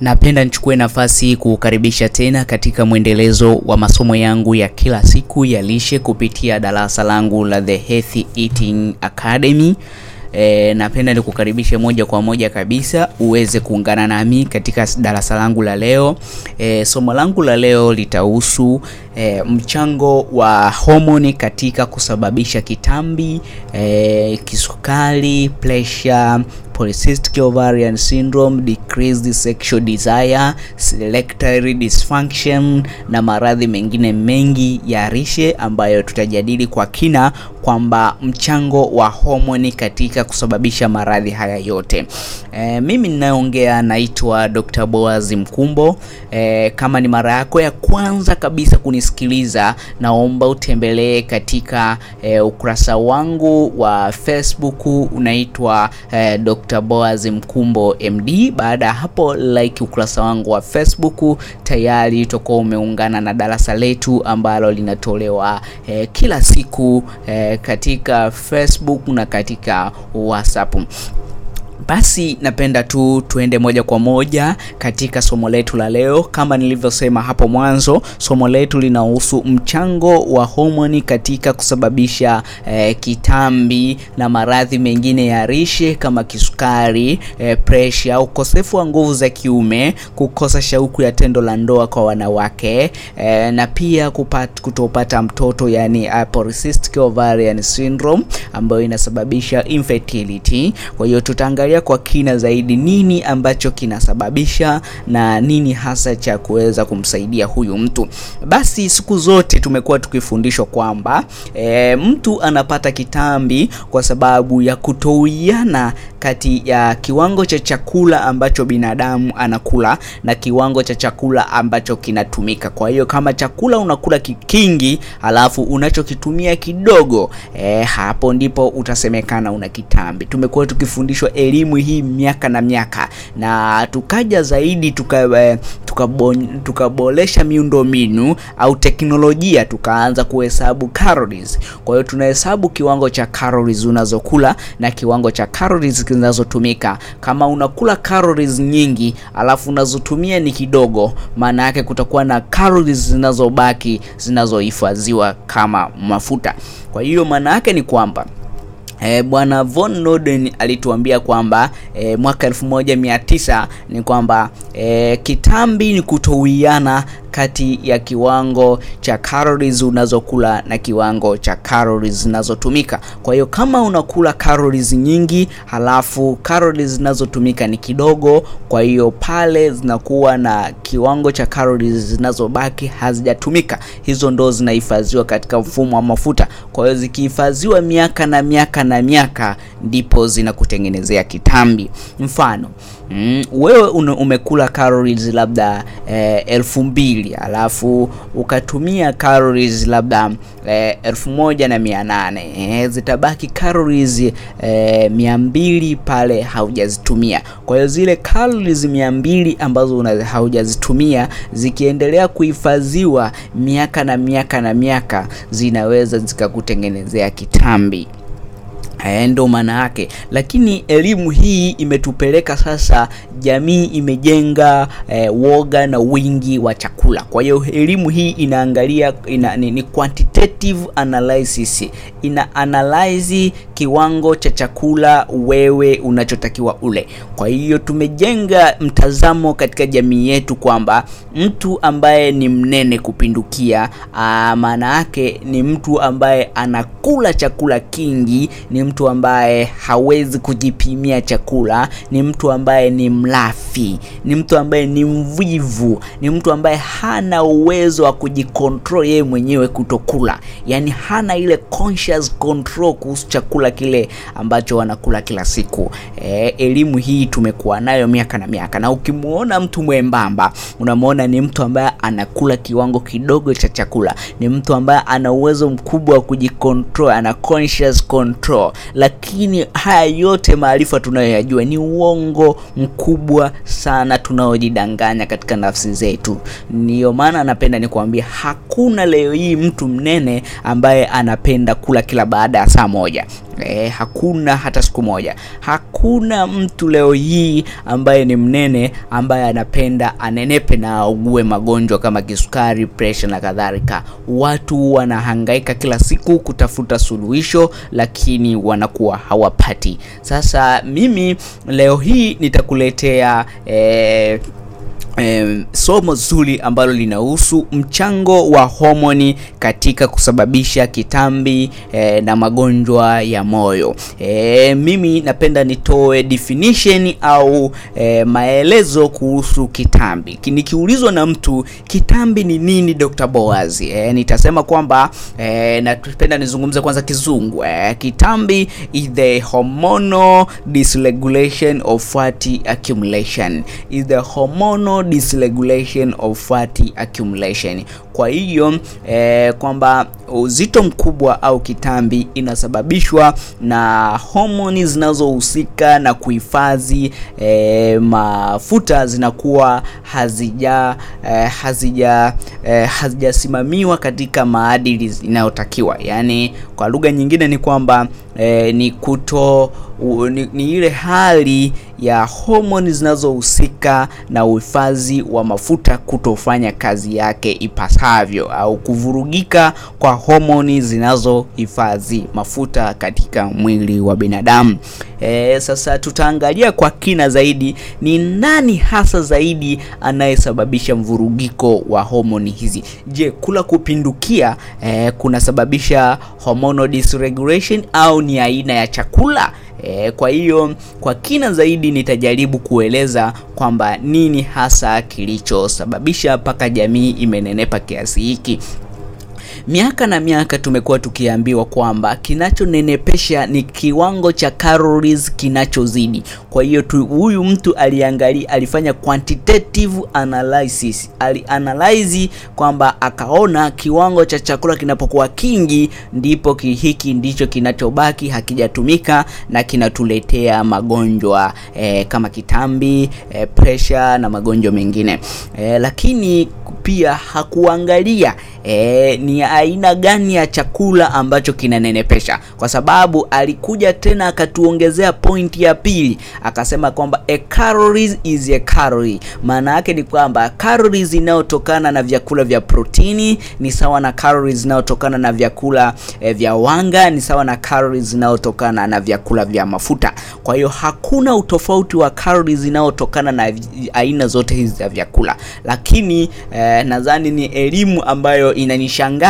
Napenda nichukue nafasi kukaribisha tena katika mwendelezo wa masomo yangu ya kila siku ya lishe kupitia darasa langu la The Healthy Eating Academy. E, napenda nikukaribishe moja kwa moja kabisa uweze kuungana nami katika darasa langu la leo. E, somo langu la leo litahusu e, mchango wa homoni katika kusababisha kitambi, e, kisukari, pressure polycystic ovarian syndrome, decreased sexual desire, erectile dysfunction na maradhi mengine mengi ya rishe ambayo tutajadili kwa kina kwamba mchango wa homoni katika kusababisha maradhi haya yote. E, mimi ninayeongea naitwa Dr. Boaz Mkumbo. E, kama ni mara yako ya kwanza kabisa kunisikiliza, naomba utembelee katika e, ukurasa wangu wa Facebook unaitwa e, Dr. Boaz Mkumbo MD. Baada ya hapo like ukurasa wangu wa Facebook, tayari utakuwa umeungana na darasa letu ambalo linatolewa eh, kila siku eh, katika Facebook na katika WhatsApp. Basi napenda tu tuende moja kwa moja katika somo letu la leo. Kama nilivyosema hapo mwanzo, somo letu linahusu mchango wa homoni katika kusababisha eh, kitambi na maradhi mengine ya rishe kama kisukari, eh, pressure, ukosefu wa nguvu za kiume, kukosa shauku ya tendo la ndoa kwa wanawake eh, na pia kupat, kutopata mtoto yani polycystic ovarian syndrome ambayo inasababisha infertility. Kwa hiyo tutaangalia kwa kina zaidi nini ambacho kinasababisha na nini hasa cha kuweza kumsaidia huyu mtu. Basi siku zote tumekuwa tukifundishwa kwamba e, mtu anapata kitambi kwa sababu ya kutowiana kati ya kiwango cha chakula ambacho binadamu anakula na kiwango cha chakula ambacho kinatumika. Kwa hiyo kama chakula unakula kikingi alafu unachokitumia kidogo, e, hapo ndipo utasemekana una kitambi. Tumekuwa tukifundishwa elimu hii miaka na miaka na tukaja zaidi tuka tukaboresha tuka miundombinu au teknolojia, tukaanza kuhesabu calories. Kwa hiyo tunahesabu kiwango cha calories unazokula na kiwango cha calories zinazotumika. Kama unakula calories nyingi alafu unazotumia ni kidogo, maana yake kutakuwa na calories zinazobaki zinazohifadhiwa kama mafuta. Kwa hiyo maana yake ni kwamba E, Bwana von Noden alituambia kwamba e, mwaka 1900 ni kwamba e, kitambi ni kutowiana kati ya kiwango cha calories unazokula na kiwango cha calories zinazotumika. Kwa hiyo kama unakula calories nyingi halafu calories zinazotumika ni kidogo, kwa hiyo pale zinakuwa na kiwango cha calories zinazobaki hazijatumika, hizo ndo zinahifadhiwa katika mfumo wa mafuta. Kwa hiyo zikihifadhiwa miaka na miaka na miaka, ndipo zinakutengenezea kitambi. Mfano mm, wewe umekula calories labda eh, elfu mbili alafu ukatumia calories labda eh, elfu moja na mia nane eh, zitabaki calories eh, mia mbili pale haujazitumia. Kwa hiyo zile calories mia mbili ambazo haujazitumia zikiendelea kuhifadhiwa miaka na miaka na miaka zinaweza zikakutengenezea kitambi. Ndo maana yake, lakini elimu hii imetupeleka sasa, jamii imejenga e, woga na wingi wa chakula. Kwa hiyo elimu hii inaangalia ina, ni, ni quantitative analysis, ina analyze kiwango cha chakula wewe unachotakiwa ule. Kwa hiyo tumejenga mtazamo katika jamii yetu kwamba mtu ambaye ni mnene kupindukia, maana yake ni mtu ambaye anakula chakula kingi, ni mtu ambaye hawezi kujipimia chakula, ni mtu ambaye ni mlafi, ni mtu ambaye ni mvivu, ni mtu ambaye hana uwezo wa kujikontrol yeye mwenyewe kutokula, yaani hana ile conscious control kuhusu chakula kile ambacho wanakula kila siku. E, elimu hii tumekuwa nayo miaka na miaka, na ukimuona mtu mwembamba unamwona ni mtu ambaye anakula kiwango kidogo cha chakula, ni mtu ambaye ana uwezo mkubwa wa kujikontrol, ana conscious control lakini haya yote maarifa tunayoyajua ni uongo mkubwa sana tunaojidanganya katika nafsi zetu. Ndiyo maana napenda nikwambia, hakuna leo hii mtu mnene ambaye anapenda kula kila baada ya saa moja. E, hakuna hata siku moja. Hakuna mtu leo hii ambaye ni mnene ambaye anapenda anenepe na augue magonjwa kama kisukari, pressure na kadhalika. Watu wanahangaika kila siku kutafuta suluhisho, lakini wanakuwa hawapati. Sasa mimi leo hii nitakuletea e, E, somo zuri ambalo linahusu mchango wa homoni katika kusababisha kitambi e, na magonjwa ya moyo. E, mimi napenda nitoe definition au e, maelezo kuhusu kitambi. Nikiulizwa na mtu kitambi ni nini, Dr. Boaz, e, nitasema kwamba e, napenda nizungumze kwanza kizungu. E, kitambi is the hormonal dysregulation of fatty accumulation. Is the hormonal dysregulation of fatty accumulation. Kwa hiyo e, kwamba uzito mkubwa au kitambi inasababishwa na homoni zinazohusika na kuhifadhi e, mafuta zinakuwa hazija e, hazija e, hazijasimamiwa katika maadili inayotakiwa. Yani kwa lugha nyingine ni kwamba e, ni kuto u, ni, ni ile hali ya homoni zinazohusika na uhifadhi wa mafuta kutofanya kazi yake ipasavyo au kuvurugika kwa homoni zinazohifadhi mafuta katika mwili wa binadamu. E, sasa tutaangalia kwa kina zaidi ni nani hasa zaidi anayesababisha mvurugiko wa homoni hizi. Je, kula kupindukia e, kunasababisha hormonal dysregulation au ni aina ya chakula? E, kwa hiyo kwa kina zaidi nitajaribu kueleza kwamba nini hasa kilichosababisha mpaka jamii imenenepa kiasi hiki. Miaka na miaka tumekuwa tukiambiwa kwamba kinachonenepesha ni kiwango cha calories kinachozidi. Kwa hiyo tu huyu mtu aliangalia, alifanya quantitative analysis, alianalyze kwamba akaona kiwango cha chakula kinapokuwa kingi ndipo hiki ndicho kinachobaki hakijatumika na kinatuletea magonjwa e, kama kitambi e, pressure na magonjwa mengine e, lakini pia hakuangalia E, ni aina gani ya chakula ambacho kinanenepesha, kwa sababu alikuja tena akatuongezea pointi ya pili, akasema kwamba a calories is a calorie. Maana yake ni kwamba calories inayotokana na vyakula vya protini ni sawa na calories inayotokana na vyakula eh, vya wanga ni sawa na calories inayotokana na vyakula vya mafuta. Kwa hiyo hakuna utofauti wa calories inayotokana na aina zote hizi za vyakula, lakini eh, nadhani ni elimu ambayo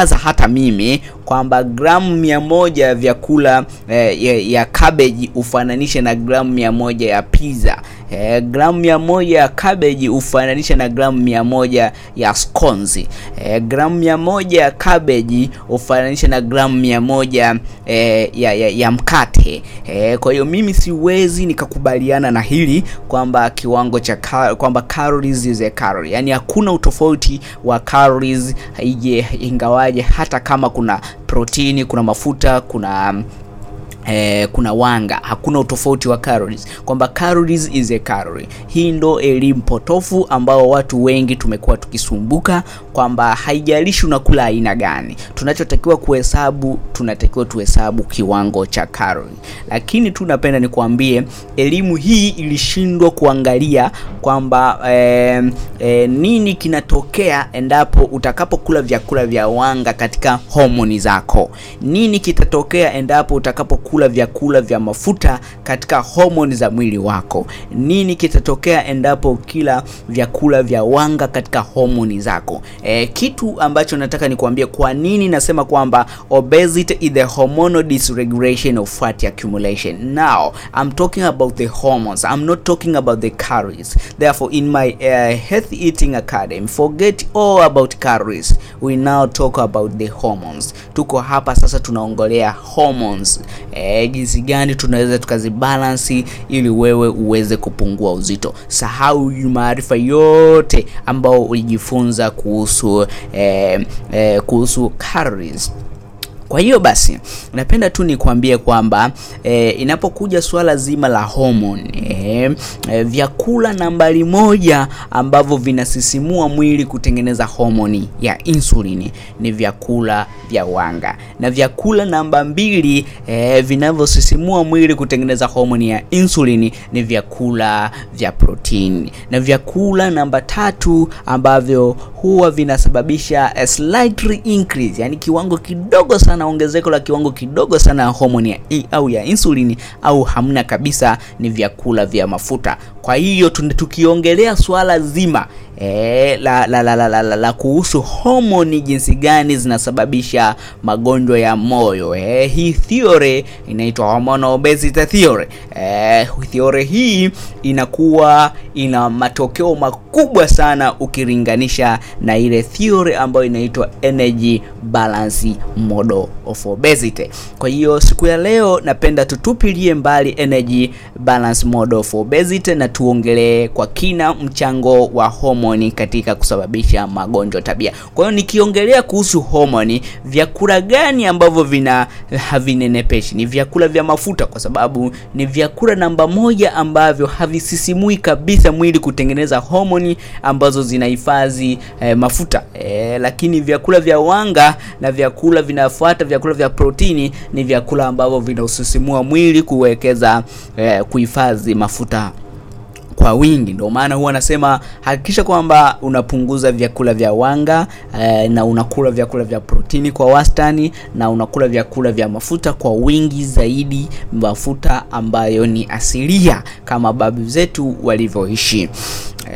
inanishangaza hata mimi kwamba gramu mia moja ya vyakula eh, ya, ya cabbage ufananishe na gramu mia moja ya pizza. Eh, gramu mia moja ya cabbage hufananisha na gramu mia moja ya scones. Eh, gramu mia moja ya cabbage hufananisha na gramu mia moja eh, ya, ya, ya mkate. Eh, kwa hiyo mimi siwezi nikakubaliana na hili kwamba kiwango cha kwamba calories is a calorie. Yaani hakuna utofauti wa calories ingawaje hata kama kuna protini, kuna mafuta, kuna Eh, kuna wanga, hakuna utofauti wa calories, kwamba calories is a calorie. Hii ndo elimu potofu ambao watu wengi tumekuwa tukisumbuka kwamba haijalishi unakula aina gani, tunachotakiwa kuhesabu, tunatakiwa tuhesabu kiwango cha calorie. Lakini tu napenda nikwambie elimu hii ilishindwa kuangalia kwamba eh, eh, nini kinatokea endapo utakapokula vyakula vya wanga katika homoni zako. Nini kitatokea endapo utakapokula vyakula vya mafuta katika homoni za mwili wako. Nini kitatokea endapo kila vyakula vya wanga katika homoni zako. E, kitu ambacho nataka nikuambie kwa nini nasema kwamba obesity is the hormonal dysregulation of fat accumulation. Now, I'm talking about the hormones. I'm not talking about the calories. Therefore, in my uh, health eating academy, forget all about calories. We now talk about the hormones. Tuko hapa sasa tunaongelea hormones. Jinsi gani tunaweza tukazibalansi ili wewe uweze kupungua uzito. Sahau maarifa yote ambao ulijifunza kuhusu eh, eh, kuhusu calories. Kwa hiyo basi napenda tu nikwambie kwamba e, inapokuja swala zima la homoni e, e, vyakula nambari moja ambavyo vinasisimua mwili kutengeneza homoni ya insulini ni vyakula vya wanga, na vyakula namba mbili e, vinavyosisimua mwili kutengeneza homoni ya insulini ni vyakula vya protini, na vyakula namba tatu ambavyo huwa vinasababisha a slightly increase, yani kiwango kidogo sana, ongezeko la kiwango kidogo sana ya homoni ya E au ya insulini au hamna kabisa, ni vyakula vya mafuta. Kwa hiyo tukiongelea swala zima E, la, la, la, la, la, la, la kuhusu homoni jinsi gani zinasababisha magonjwa ya moyo e, hii theory inaitwa hormonal obesity theory. E, theory hii inakuwa ina matokeo makubwa sana ukilinganisha na ile theory ambayo inaitwa energy balance model of obesity. Kwa hiyo siku ya leo napenda tutupilie mbali energy balance model of obesity na tuongelee kwa kina mchango wa homoni katika kusababisha magonjwa tabia. Kwa hiyo nikiongelea kuhusu homoni, vyakula gani ambavyo vina havinenepeshi? Ni vyakula vya mafuta, kwa sababu ni vyakula namba moja ambavyo havisisimui kabisa mwili kutengeneza homoni ambazo zinahifadhi eh, mafuta eh, lakini vyakula vya wanga na vyakula vinafuata vyakula vya protini ni vyakula ambavyo vinausisimua mwili kuwekeza eh, kuhifadhi mafuta kwa wingi. Ndio maana huwa anasema hakikisha kwamba unapunguza vyakula vya wanga eh, na unakula vyakula vya protini kwa wastani na unakula vyakula vya mafuta kwa wingi zaidi, mafuta ambayo ni asilia kama babu zetu walivyoishi.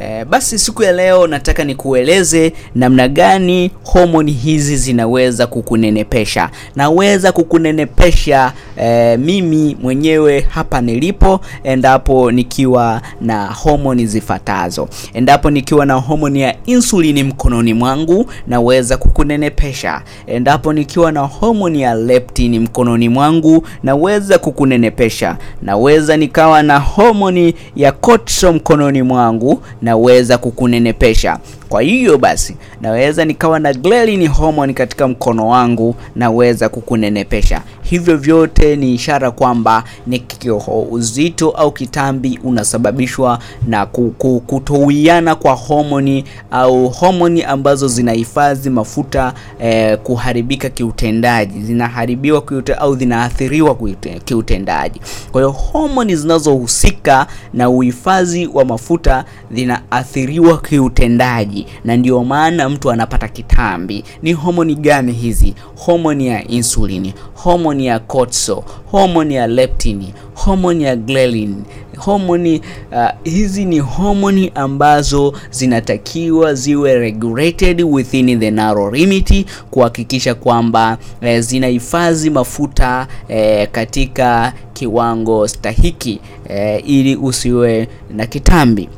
E, basi siku ya leo nataka nikueleze namna gani homoni hizi zinaweza kukunenepesha. Naweza kukunenepesha e, mimi mwenyewe hapa nilipo, endapo nikiwa na homoni zifatazo. Endapo nikiwa na homoni ya insulini mkononi mwangu, naweza kukunenepesha. Endapo nikiwa na homoni ya leptini mkononi mwangu, naweza kukunenepesha. Naweza nikawa na homoni ya cortisol mkononi mwangu naweza kukunenepesha. Kwa hiyo basi, naweza nikawa na ghrelin hormone katika mkono wangu, naweza kukunenepesha. Hivyo vyote ni ishara kwamba ni uzito au kitambi unasababishwa na kutowiana kwa homoni au homoni ambazo zinahifadhi mafuta eh, kuharibika kiutendaji, zinaharibiwa kiute, au zinaathiriwa kiutendaji. Kwa hiyo homoni zinazohusika na uhifadhi wa mafuta zinaathiriwa kiutendaji na ndio maana mtu anapata kitambi. Ni homoni gani hizi? Homoni ya insulini, homoni ya cortisol, homoni ya leptin, homoni ya ghrelin, homoni uh, hizi ni homoni ambazo zinatakiwa ziwe regulated within the narrow limit, kuhakikisha kwamba eh, zinahifadhi mafuta eh, katika kiwango stahiki eh, ili usiwe na kitambi.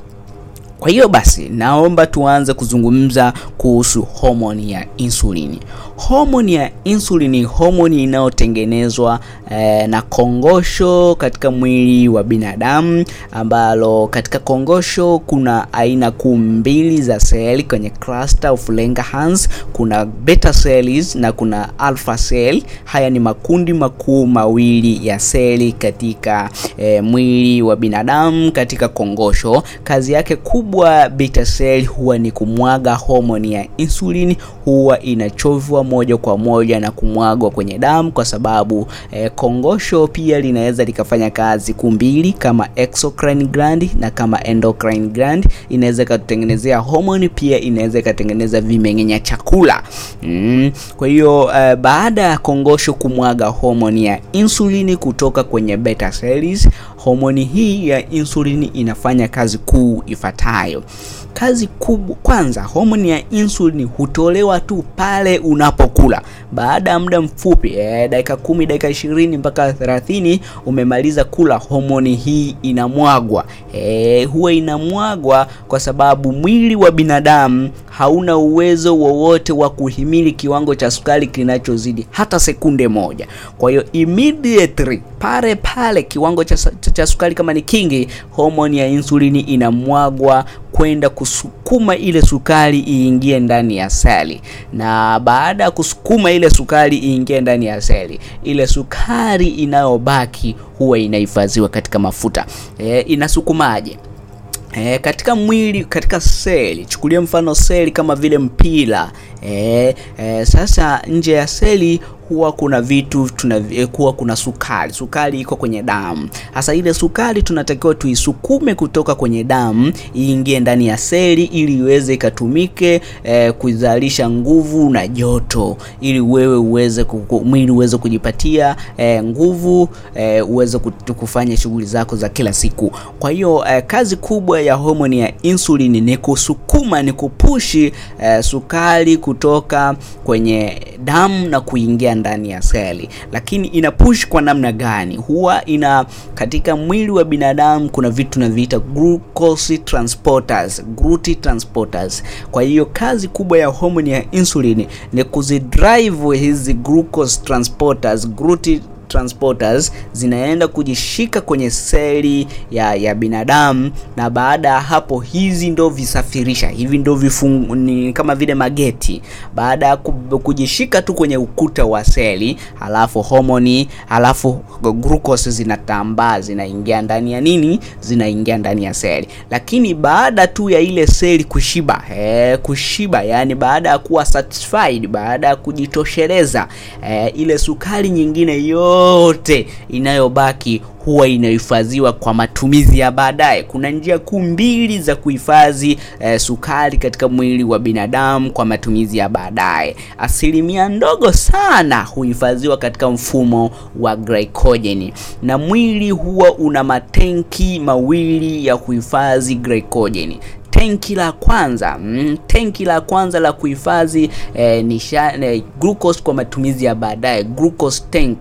Kwa hiyo basi naomba tuanze kuzungumza kuhusu homoni ya insulini. Homoni ya insulin ni homoni inayotengenezwa eh, na kongosho katika mwili wa binadamu, ambalo katika kongosho kuna aina kuu mbili za seli kwenye cluster of Langerhans. Kuna beta cells na kuna alpha cell. Haya ni makundi makuu mawili ya seli katika eh, mwili wa binadamu katika kongosho. Kazi yake kubwa beta cell huwa ni kumwaga homoni ya insulini, huwa inachovwa moja kwa moja na kumwagwa kwenye damu, kwa sababu eh, kongosho pia linaweza likafanya kazi kuu mbili kama exocrine gland na kama endocrine gland. Inaweza ikatengenezea homoni, pia inaweza ikatengeneza vimeng'enya chakula mm. Kwa hiyo eh, baada ya kongosho kumwaga homoni ya insulini kutoka kwenye beta cells, homoni hii ya insulini inafanya kazi kuu ifuatayo. Kazi kubwa kwanza, homoni ya insulin hutolewa tu pale unapokula. Baada ya muda mfupi eh, dakika kumi, dakika ishirini mpaka thelathini umemaliza kula, homoni hii inamwagwa. Eh, huwa inamwagwa kwa sababu mwili wa binadamu hauna uwezo wowote wa kuhimili kiwango cha sukari kinachozidi hata sekunde moja. Kwa hiyo immediately pale pale kiwango cha, cha, cha sukari kama ni kingi, homoni ya insulini inamwagwa kwenda kusukuma ile sukari iingie ndani ya seli, na baada ya kusukuma ile sukari iingie ndani ya seli, ile sukari inayobaki huwa inahifadhiwa katika mafuta. E, inasukumaje? E, katika mwili katika seli, chukulia mfano seli kama vile mpira e, e, sasa nje ya seli huwa kuna vitu tunakuwa kuna sukari. Sukari iko kwenye damu. Sasa ile sukari tunatakiwa tuisukume kutoka kwenye damu iingie ndani ya seli ili iweze ikatumike eh, kuzalisha nguvu na joto, ili wewe uweze mwili uweze kujipatia eh, nguvu eh, uweze kufanya shughuli zako za kila siku. Kwa hiyo eh, kazi kubwa ya homoni ya insulini ni kusukuma, ni kupushi eh, sukari kutoka kwenye damu na kuingia ndani ya seli. Lakini ina push kwa namna gani? Huwa ina katika mwili wa binadamu kuna vitu tunaviita glucose transporters, GLUT transporters. Kwa hiyo kazi kubwa ya homoni ya insulin ni kuzidrive hizi glucose transporters, GLUT transporters zinaenda kujishika kwenye seli ya, ya binadamu, na baada ya hapo hizi ndo visafirisha hivi ndo vifungu, ni kama vile mageti. Baada ya kujishika tu kwenye ukuta wa seli, halafu homoni, halafu glucose zinatambaa zinaingia ndani ya nini, zinaingia ndani ya seli. Lakini baada tu ya ile seli kushiba, e, kushiba yani baada ya kuwa satisfied, baada ya kujitosheleza, e, ile sukari nyingine yo yote inayobaki huwa inahifadhiwa kwa matumizi ya baadaye. Kuna njia kuu mbili za kuhifadhi eh, sukari katika mwili wa binadamu kwa matumizi ya baadaye. Asilimia ndogo sana huhifadhiwa katika mfumo wa glycogen, na mwili huwa una matenki mawili ya kuhifadhi glycogen. Tenki la kwanza mm, tenki la kwanza la kuhifadhi eh, ni eh, glucose kwa matumizi ya baadaye, glucose tank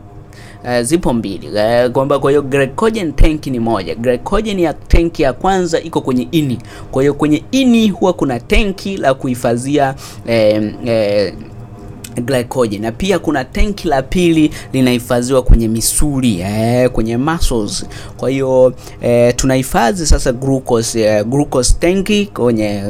Uh, zipo mbili uh, kwamba kwa hiyo glycogen tank ni moja. Glycogen ya tanki ya kwanza iko kwenye ini. Kwa hiyo kwenye ini huwa kuna tenki la kuhifadhia eh, eh, glycogen na pia kuna tenki la pili linahifadhiwa kwenye misuli eh, kwenye muscles. Kwa hiyo eh, tunahifadhi sasa glucose eh, glucose tanki kwenye